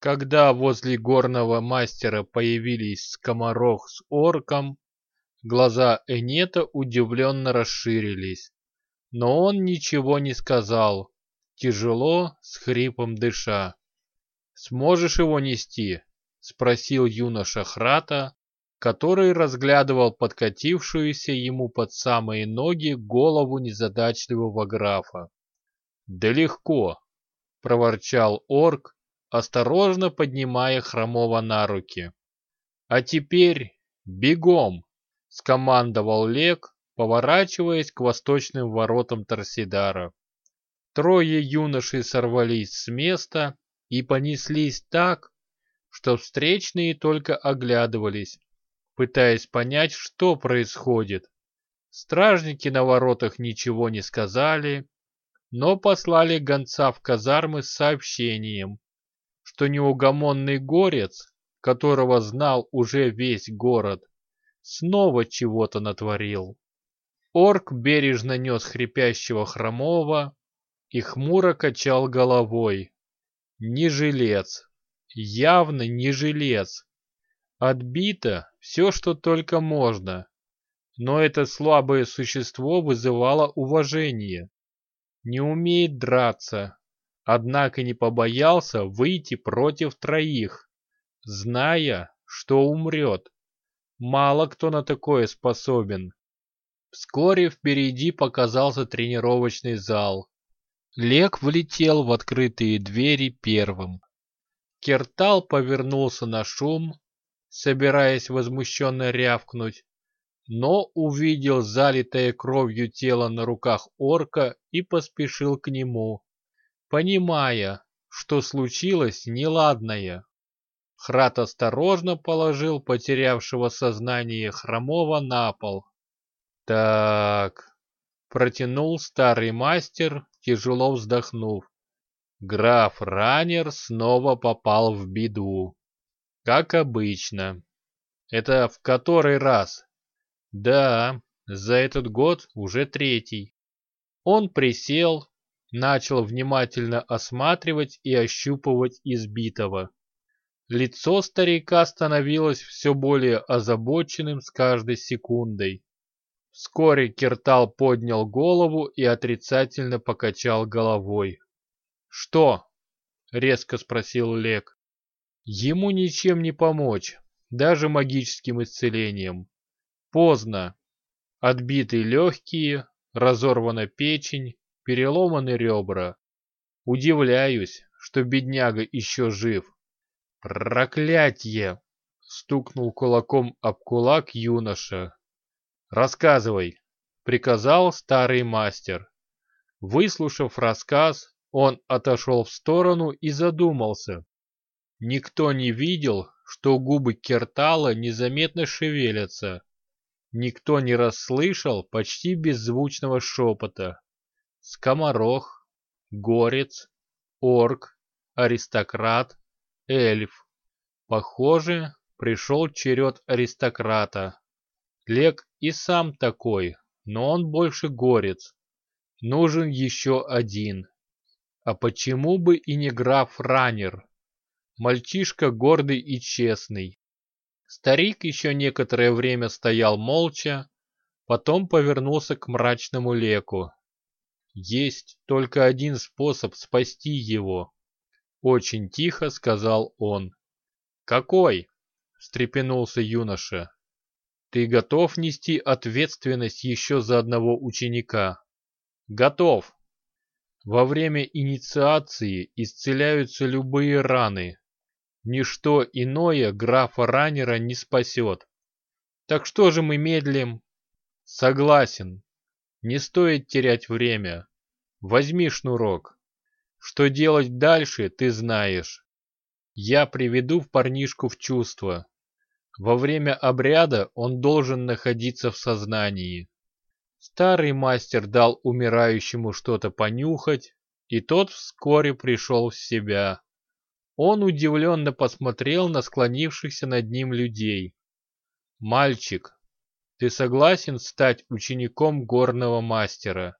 Когда возле горного мастера появились скоморох с орком, глаза Энета удивленно расширились. Но он ничего не сказал, тяжело, с хрипом дыша. «Сможешь его нести?» — спросил юноша Храта, который разглядывал подкатившуюся ему под самые ноги голову незадачливого графа. «Да легко!» — проворчал орк, осторожно поднимая хромого на руки. «А теперь бегом!» — скомандовал Лек, поворачиваясь к восточным воротам Торсидара. Трое юношей сорвались с места и понеслись так, что встречные только оглядывались, пытаясь понять, что происходит. Стражники на воротах ничего не сказали, но послали гонца в казармы с сообщением, что неугомонный горец, которого знал уже весь город, снова чего-то натворил. Орк бережно нес хрипящего хромого и хмуро качал головой. Не жилец, явно не жилец. Отбито все, что только можно. Но это слабое существо вызывало уважение. Не умеет драться, однако не побоялся выйти против троих, зная, что умрет. Мало кто на такое способен. Вскоре впереди показался тренировочный зал. Лек влетел в открытые двери первым. Кертал повернулся на шум, собираясь возмущенно рявкнуть, но увидел залитое кровью тело на руках орка и поспешил к нему, понимая, что случилось неладное. Храт осторожно положил потерявшего сознание хромого на пол. «Так...» — протянул старый мастер, тяжело вздохнув. Граф Ранер снова попал в беду. Как обычно. Это в который раз? Да, за этот год уже третий. Он присел, начал внимательно осматривать и ощупывать избитого. Лицо старика становилось все более озабоченным с каждой секундой. Вскоре Киртал поднял голову и отрицательно покачал головой. «Что?» — резко спросил Лек. «Ему ничем не помочь, даже магическим исцелением. Поздно. Отбиты легкие, разорвана печень, переломаны ребра. Удивляюсь, что бедняга еще жив. Проклятье! Стукнул кулаком об кулак юноша. Рассказывай, приказал старый мастер. Выслушав рассказ, он отошел в сторону и задумался. Никто не видел, что губы Кертала незаметно шевелятся. Никто не расслышал почти беззвучного шепота. Скоморох, горец, орк, аристократ, эльф. Похоже, пришел черед аристократа. Лек и сам такой, но он больше горец. Нужен еще один. А почему бы и не граф Раннер? Мальчишка гордый и честный. Старик еще некоторое время стоял молча, потом повернулся к мрачному леку. Есть только один способ спасти его. Очень тихо сказал он. Какой? встрепенулся юноша. Ты готов нести ответственность еще за одного ученика? Готов. Во время инициации исцеляются любые раны. Ничто иное графа Раннера не спасет. Так что же мы медлим? Согласен. Не стоит терять время. Возьми шнурок. Что делать дальше, ты знаешь. Я приведу в парнишку в чувство. Во время обряда он должен находиться в сознании. Старый мастер дал умирающему что-то понюхать, и тот вскоре пришел в себя. Он удивленно посмотрел на склонившихся над ним людей. «Мальчик, ты согласен стать учеником горного мастера?»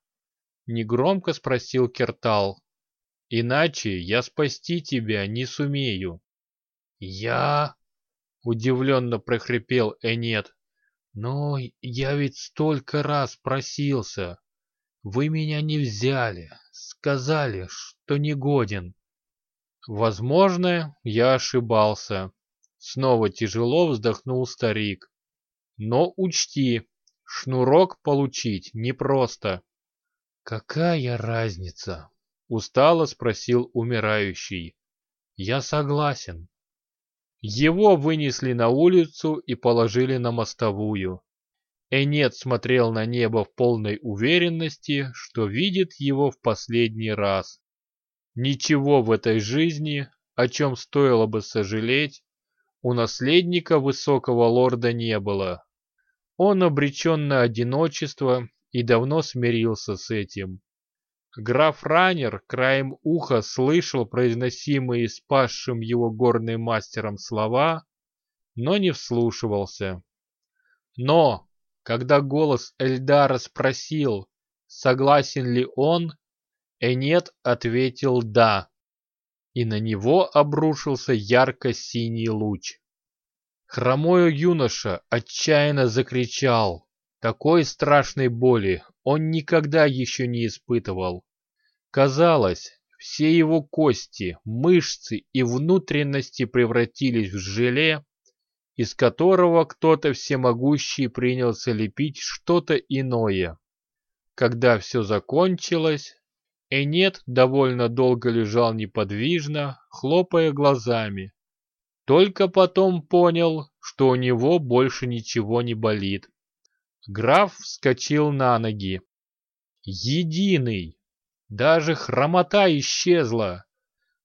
Негромко спросил Кертал. «Иначе я спасти тебя не сумею». «Я?» — удивленно прохрипел Энет. «Но я ведь столько раз просился. Вы меня не взяли, сказали, что не годен». «Возможно, я ошибался», — снова тяжело вздохнул старик. «Но учти, шнурок получить непросто». «Какая разница?» — устало спросил умирающий. «Я согласен». Его вынесли на улицу и положили на мостовую. Энет смотрел на небо в полной уверенности, что видит его в последний раз. Ничего в этой жизни, о чем стоило бы сожалеть, у наследника высокого лорда не было. Он обречен на одиночество и давно смирился с этим. Граф Раннер краем уха слышал произносимые спасшим его горным мастером слова, но не вслушивался. Но, когда голос Эльдара спросил, согласен ли он, Энет ответил «да», и на него обрушился ярко-синий луч. Хромой юноша отчаянно закричал. Такой страшной боли он никогда еще не испытывал. Казалось, все его кости, мышцы и внутренности превратились в желе, из которого кто-то всемогущий принялся лепить что-то иное. Когда все закончилось, Энет довольно долго лежал неподвижно, хлопая глазами. Только потом понял, что у него больше ничего не болит. Граф вскочил на ноги. Единый! Даже хромота исчезла.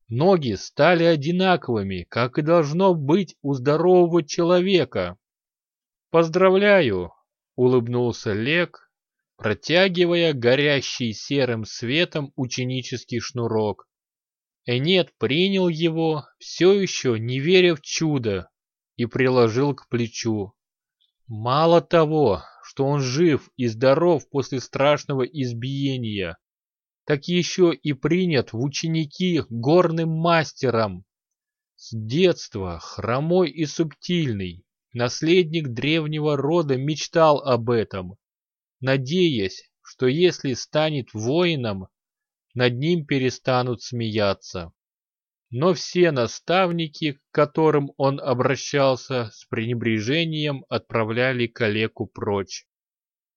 Ноги стали одинаковыми, как и должно быть у здорового человека. «Поздравляю!» — улыбнулся Лек, протягивая горящий серым светом ученический шнурок. Энет принял его, все еще не веря в чудо, и приложил к плечу. Мало того, что он жив и здоров после страшного избиения, так еще и принят в ученики горным мастером. С детства хромой и субтильный, наследник древнего рода мечтал об этом, надеясь, что если станет воином, над ним перестанут смеяться. Но все наставники, к которым он обращался, с пренебрежением отправляли калеку прочь.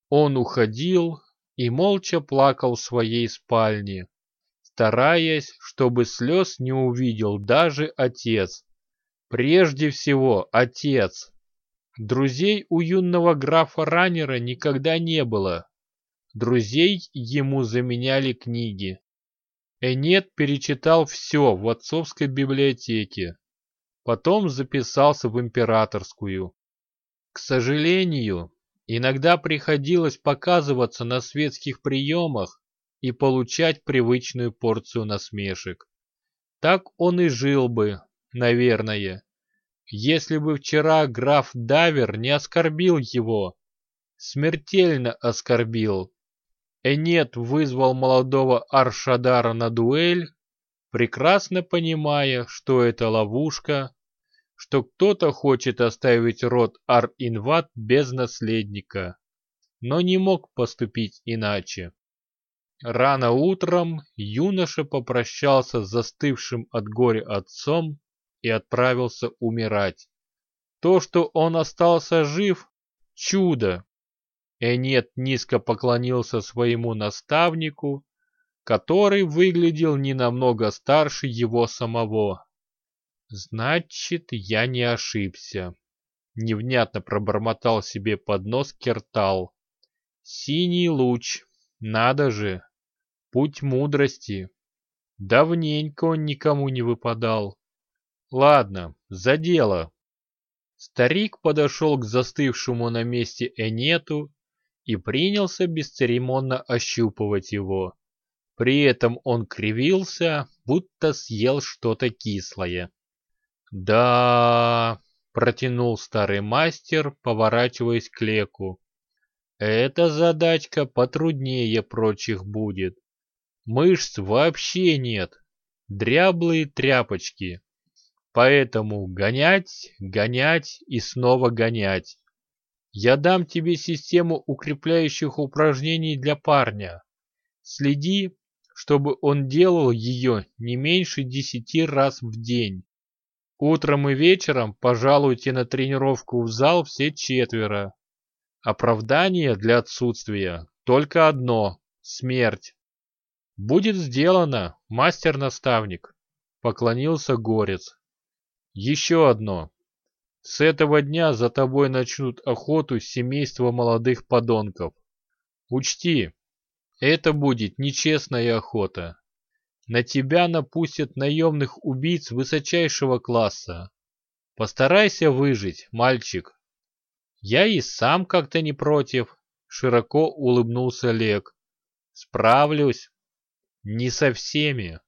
Он уходил, и молча плакал в своей спальне, стараясь, чтобы слез не увидел даже отец. Прежде всего, отец. Друзей у юного графа Раннера никогда не было. Друзей ему заменяли книги. Энет перечитал все в отцовской библиотеке. Потом записался в императорскую. К сожалению, Иногда приходилось показываться на светских приемах и получать привычную порцию насмешек. Так он и жил бы, наверное, если бы вчера граф Давер не оскорбил его. Смертельно оскорбил. Энет вызвал молодого Аршадара на дуэль, прекрасно понимая, что это ловушка, что кто-то хочет оставить род Ар-Инват без наследника, но не мог поступить иначе. Рано утром юноша попрощался с застывшим от горя отцом и отправился умирать. То, что он остался жив – чудо. Энет низко поклонился своему наставнику, который выглядел не намного старше его самого. Значит, я не ошибся. Невнятно пробормотал себе под нос Кертал. Синий луч, надо же. Путь мудрости. Давненько он никому не выпадал. Ладно, за дело. Старик подошел к застывшему на месте Энету и принялся бесцеремонно ощупывать его. При этом он кривился, будто съел что-то кислое. «Да...» — протянул старый мастер, поворачиваясь к Леку. «Эта задачка потруднее прочих будет. Мышц вообще нет. Дряблые тряпочки. Поэтому гонять, гонять и снова гонять. Я дам тебе систему укрепляющих упражнений для парня. Следи, чтобы он делал ее не меньше десяти раз в день. Утром и вечером пожалуйте на тренировку в зал все четверо. Оправдание для отсутствия только одно – смерть. Будет сделано, мастер-наставник, поклонился Горец. Еще одно. С этого дня за тобой начнут охоту семейства молодых подонков. Учти, это будет нечестная охота. На тебя напустят наемных убийц высочайшего класса. Постарайся выжить, мальчик. Я и сам как-то не против, широко улыбнулся Лек. Справлюсь. Не со всеми,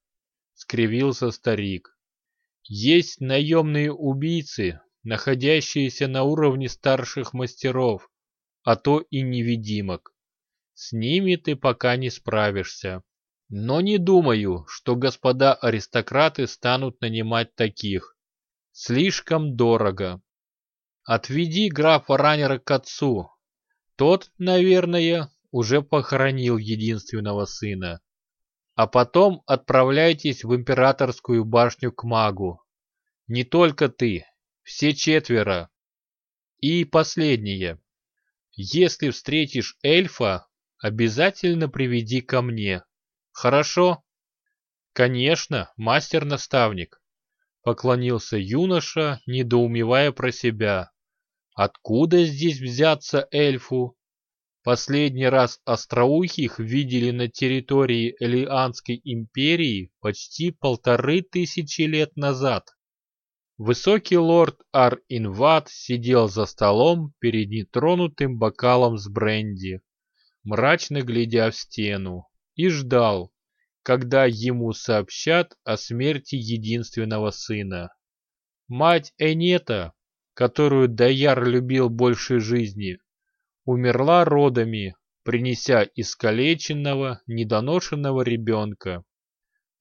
скривился старик. Есть наемные убийцы, находящиеся на уровне старших мастеров, а то и невидимок. С ними ты пока не справишься. Но не думаю, что господа аристократы станут нанимать таких. Слишком дорого. Отведи графа Раннера к отцу. Тот, наверное, уже похоронил единственного сына. А потом отправляйтесь в императорскую башню к магу. Не только ты, все четверо. И последнее. Если встретишь эльфа, обязательно приведи ко мне. Хорошо? Конечно, мастер-наставник. Поклонился юноша, недоумевая про себя. Откуда здесь взяться эльфу? Последний раз остроухих видели на территории Элианской империи почти полторы тысячи лет назад. Высокий лорд Ар-Инват сидел за столом перед нетронутым бокалом с бренди, мрачно глядя в стену, и ждал, когда ему сообщат о смерти единственного сына. Мать Энета, которую Даяр любил больше жизни, умерла родами, принеся искалеченного, недоношенного ребенка.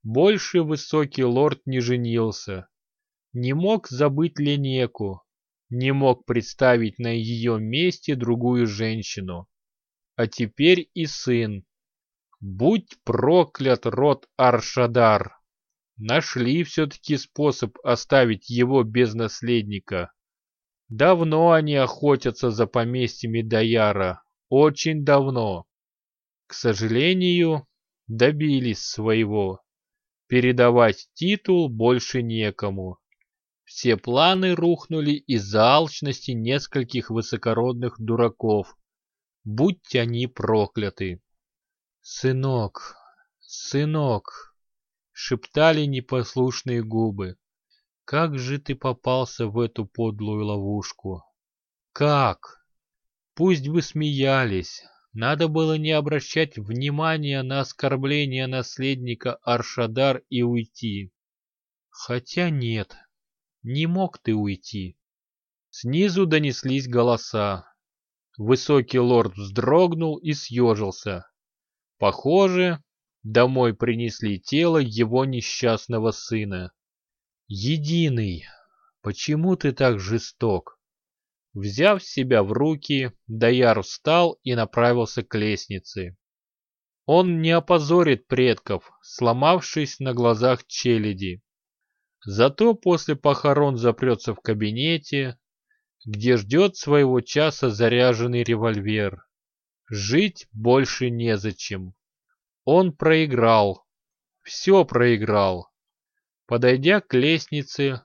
Больше высокий лорд не женился, не мог забыть Ленеку, не мог представить на ее месте другую женщину. А теперь и сын. Будь проклят род Аршадар. Нашли все-таки способ оставить его без наследника. Давно они охотятся за поместьями Даяра, очень давно. К сожалению, добились своего. Передавать титул больше некому. Все планы рухнули из-за алчности нескольких высокородных дураков. Будь они прокляты. «Сынок, сынок!» — шептали непослушные губы. «Как же ты попался в эту подлую ловушку? Как? Пусть бы смеялись, надо было не обращать внимания на оскорбление наследника Аршадар и уйти. Хотя нет, не мог ты уйти. Снизу донеслись голоса. Высокий лорд вздрогнул и съежился. Похоже, домой принесли тело его несчастного сына. Единый, почему ты так жесток? Взяв себя в руки, Даяр встал и направился к лестнице. Он не опозорит предков, сломавшись на глазах челяди. Зато после похорон запрется в кабинете, где ждет своего часа заряженный револьвер. Жить больше незачем. Он проиграл. Все проиграл. Подойдя к лестнице,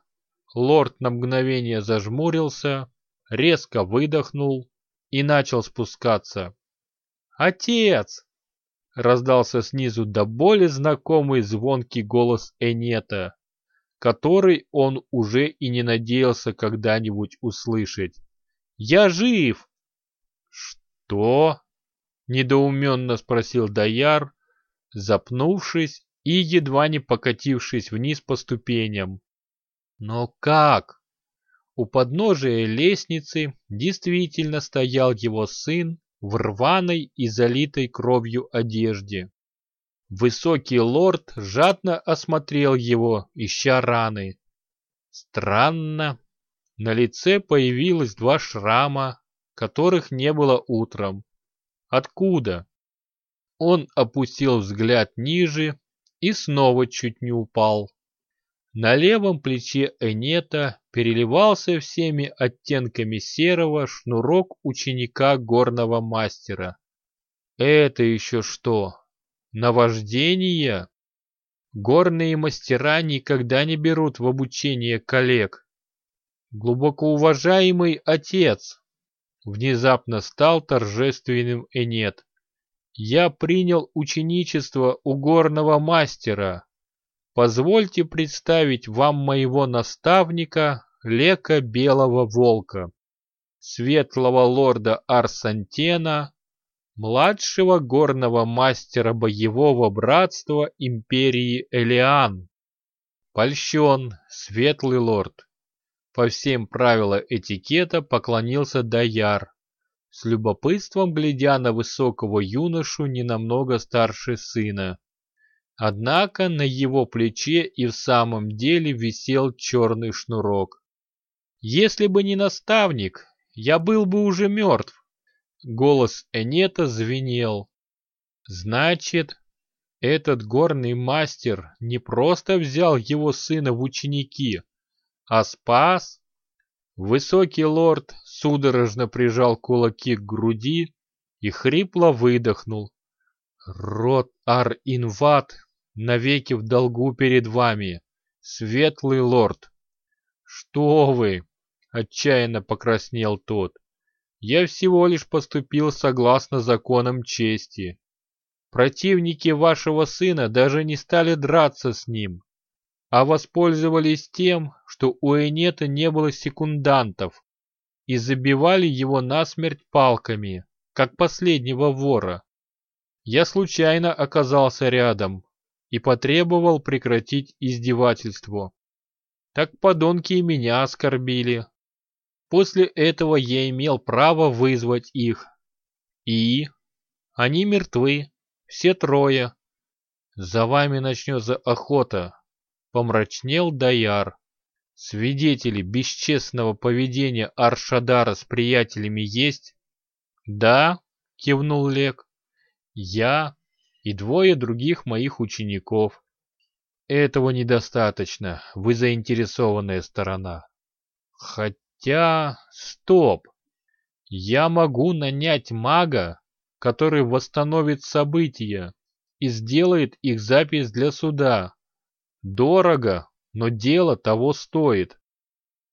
лорд на мгновение зажмурился, резко выдохнул и начал спускаться. «Отец!» — раздался снизу до боли знакомый звонкий голос Энета который он уже и не надеялся когда-нибудь услышать. «Я жив!» «Что?» — недоуменно спросил Даяр, запнувшись и едва не покатившись вниз по ступеням. «Но как?» У подножия лестницы действительно стоял его сын в рваной и залитой кровью одежде. Высокий лорд жадно осмотрел его, ища раны. Странно. На лице появилось два шрама, которых не было утром. Откуда? Он опустил взгляд ниже и снова чуть не упал. На левом плече Энета переливался всеми оттенками серого шнурок ученика горного мастера. Это еще что? Наваждение? Горные мастера никогда не берут в обучение коллег. Глубоко уважаемый отец, внезапно стал торжественным Энет. Я принял ученичество у горного мастера. Позвольте представить вам моего наставника, Лека Белого Волка, светлого лорда Арсантена, младшего горного мастера боевого братства империи Элиан. Польщен, светлый лорд. По всем правилам этикета поклонился Даяр, с любопытством глядя на высокого юношу не намного старше сына. Однако на его плече и в самом деле висел черный шнурок. «Если бы не наставник, я был бы уже мертв!» Голос Энета звенел. «Значит, этот горный мастер не просто взял его сына в ученики, а спас?» Высокий лорд судорожно прижал кулаки к груди и хрипло выдохнул. «Род Ар-Инват навеки в долгу перед вами, светлый лорд!» «Что вы!» — отчаянно покраснел тот. «Я всего лишь поступил согласно законам чести. Противники вашего сына даже не стали драться с ним, а воспользовались тем, что у Энета не было секундантов, и забивали его насмерть палками, как последнего вора. Я случайно оказался рядом и потребовал прекратить издевательство. Так подонки и меня оскорбили. После этого я имел право вызвать их. И? Они мертвы, все трое. За вами начнется охота, помрачнел Даяр. Свидетели бесчестного поведения Аршадара с приятелями есть? Да, кивнул Лек. Я и двое других моих учеников. Этого недостаточно, вы заинтересованная сторона. Хотя... Стоп! Я могу нанять мага, который восстановит события и сделает их запись для суда. Дорого, но дело того стоит.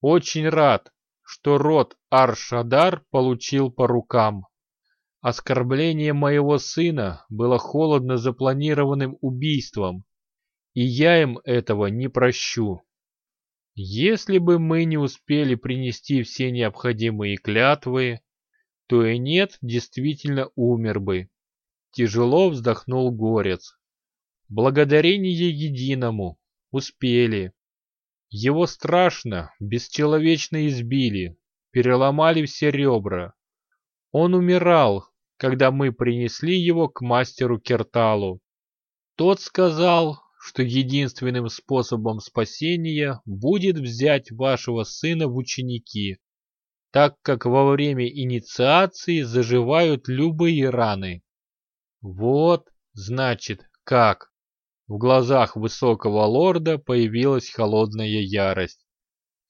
Очень рад, что род Аршадар получил по рукам. Оскорбление моего сына было холодно запланированным убийством, и я им этого не прощу. Если бы мы не успели принести все необходимые клятвы, то и нет действительно умер бы. Тяжело вздохнул горец. Благодарение единому, Успели. Его страшно, бесчеловечно избили, переломали все ребра. Он умирал, когда мы принесли его к мастеру Керталу. Тот сказал, что единственным способом спасения будет взять вашего сына в ученики, так как во время инициации заживают любые раны. Вот, значит, как. В глазах высокого лорда появилась холодная ярость.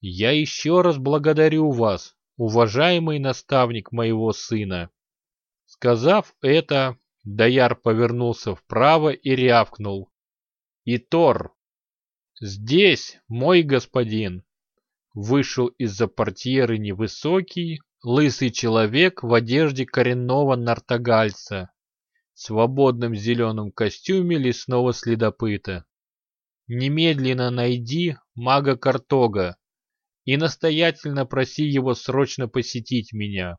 «Я еще раз благодарю вас, уважаемый наставник моего сына». Сказав это, Даяр повернулся вправо и рявкнул. «Итор!» «Здесь, мой господин!» Вышел из-за портьеры невысокий, лысый человек в одежде коренного нартогальца свободном зеленом костюме лесного следопыта. Немедленно найди мага Картога и настоятельно проси его срочно посетить меня.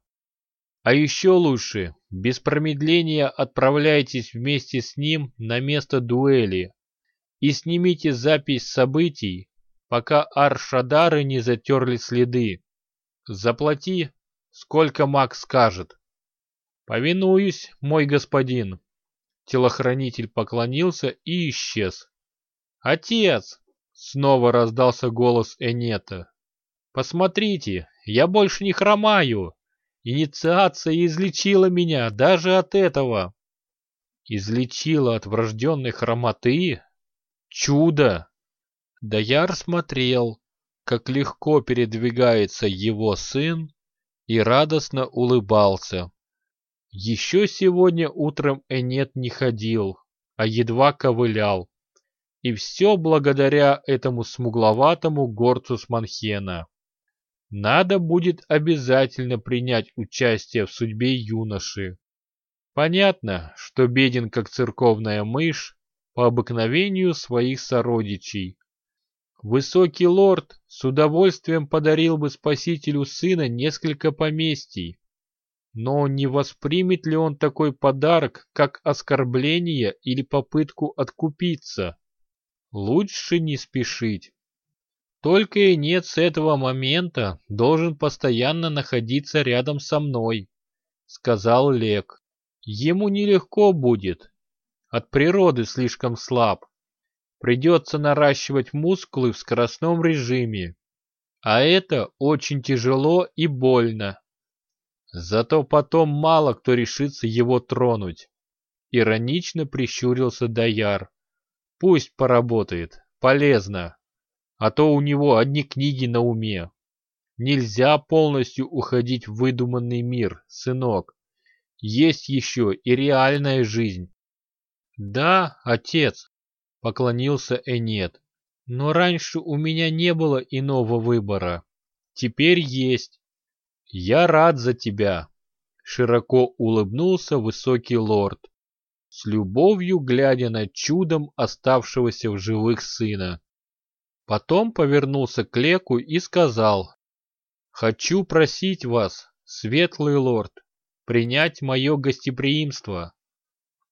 А еще лучше, без промедления отправляйтесь вместе с ним на место дуэли и снимите запись событий, пока аршадары не затерли следы. Заплати, сколько маг скажет. «Повинуюсь, мой господин!» Телохранитель поклонился и исчез. «Отец!» Снова раздался голос Энета. «Посмотрите, я больше не хромаю. Инициация излечила меня даже от этого». «Излечила от врожденной хромоты? Чудо!» Даяр смотрел, как легко передвигается его сын, и радостно улыбался. Еще сегодня утром Энет не ходил, а едва ковылял. И все благодаря этому смугловатому горцу с Манхена. Надо будет обязательно принять участие в судьбе юноши. Понятно, что беден как церковная мышь по обыкновению своих сородичей. Высокий лорд с удовольствием подарил бы спасителю сына несколько поместий. Но не воспримет ли он такой подарок, как оскорбление или попытку откупиться? Лучше не спешить. Только и нет с этого момента должен постоянно находиться рядом со мной, сказал Лек. Ему нелегко будет. От природы слишком слаб. Придется наращивать мускулы в скоростном режиме. А это очень тяжело и больно. Зато потом мало кто решится его тронуть. Иронично прищурился Даяр. Пусть поработает, полезно. А то у него одни книги на уме. Нельзя полностью уходить в выдуманный мир, сынок. Есть еще и реальная жизнь. Да, отец, поклонился Энет. Но раньше у меня не было иного выбора. Теперь есть. Я рад за тебя. Широко улыбнулся высокий лорд с любовью глядя на чудом оставшегося в живых сына. Потом повернулся к Леку и сказал, «Хочу просить вас, светлый лорд, принять мое гостеприимство.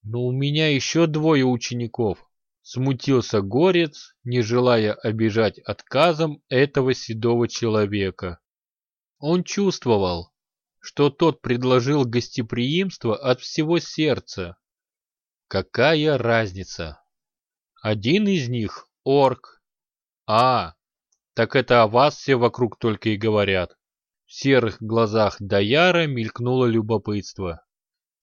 Но у меня еще двое учеников». Смутился горец, не желая обижать отказом этого седого человека. Он чувствовал, что тот предложил гостеприимство от всего сердца, Какая разница? Один из них — орк. А, так это о вас все вокруг только и говорят. В серых глазах Даяра мелькнуло любопытство.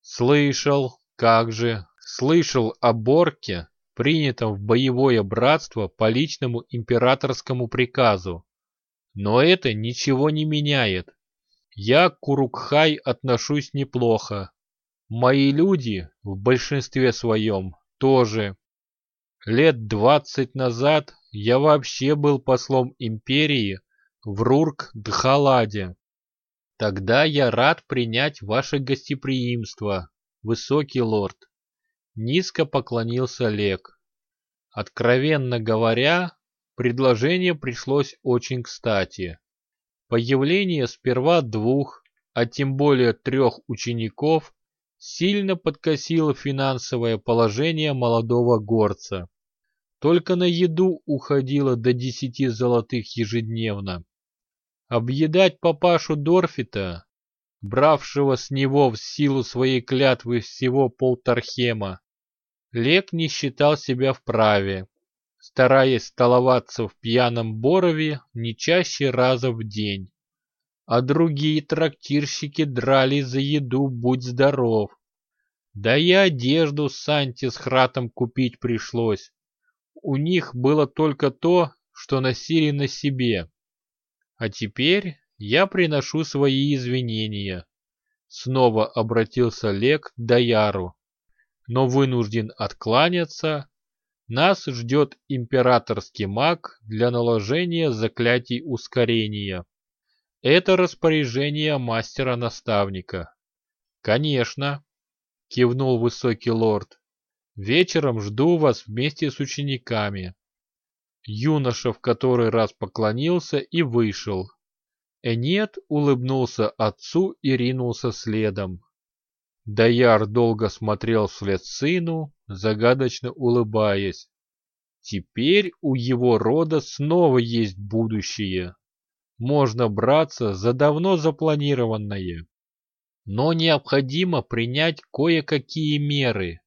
Слышал, как же, слышал о Борке, принятом в боевое братство по личному императорскому приказу. Но это ничего не меняет. Я к Курукхай отношусь неплохо, Мои люди, в большинстве своем, тоже. Лет двадцать назад я вообще был послом империи в Рурк-Дхаладе. Тогда я рад принять ваше гостеприимство, высокий лорд. Низко поклонился Лек. Откровенно говоря, предложение пришлось очень кстати. Появление сперва двух, а тем более трех учеников сильно подкосило финансовое положение молодого горца. Только на еду уходило до десяти золотых ежедневно. Объедать папашу Дорфита, бравшего с него в силу своей клятвы всего полтархема, Лек не считал себя вправе, стараясь столоваться в пьяном Борове не чаще раза в день а другие трактирщики драли за еду «Будь здоров». Да и одежду Санте с Хратом купить пришлось. У них было только то, что носили на себе. А теперь я приношу свои извинения. Снова обратился Лек к Даяру, но вынужден откланяться. Нас ждет императорский маг для наложения заклятий ускорения. Это распоряжение мастера-наставника. Конечно, кивнул высокий лорд. Вечером жду вас вместе с учениками. Юноша в который раз поклонился и вышел. Энет улыбнулся отцу и ринулся следом. Даяр долго смотрел вслед сыну, загадочно улыбаясь. Теперь у его рода снова есть будущее можно браться за давно запланированное. Но необходимо принять кое-какие меры.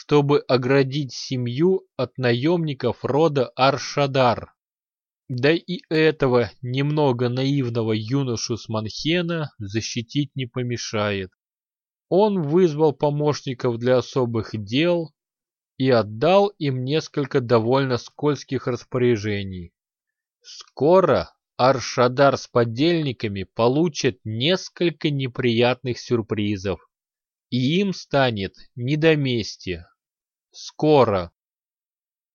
чтобы оградить семью от наемников рода Аршадар. Да и этого немного наивного юношу с Манхена защитить не помешает. Он вызвал помощников для особых дел и отдал им несколько довольно скользких распоряжений. Скоро Аршадар с подельниками получат несколько неприятных сюрпризов, и им станет не до мести. Скоро.